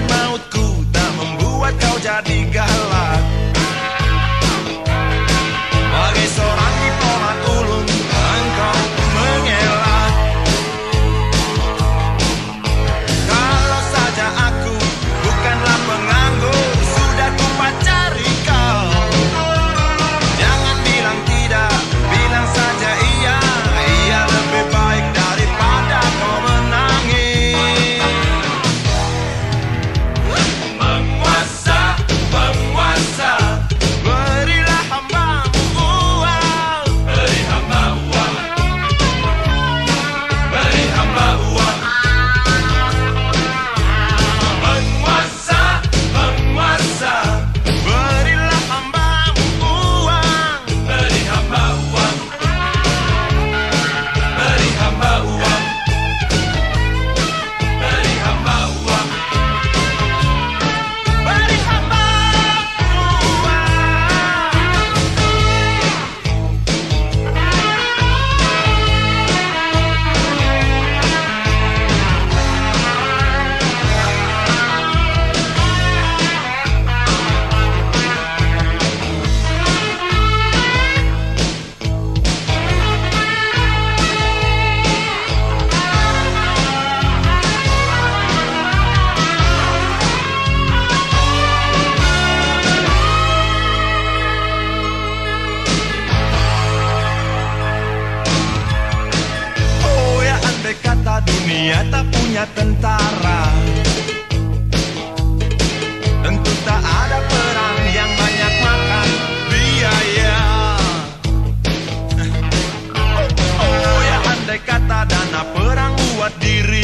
my mouth. tentara. Tentu tak ada perang yang banyak makan biaya. Oh, oh, ya andai kata dana perang buat diri